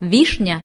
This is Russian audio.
вишня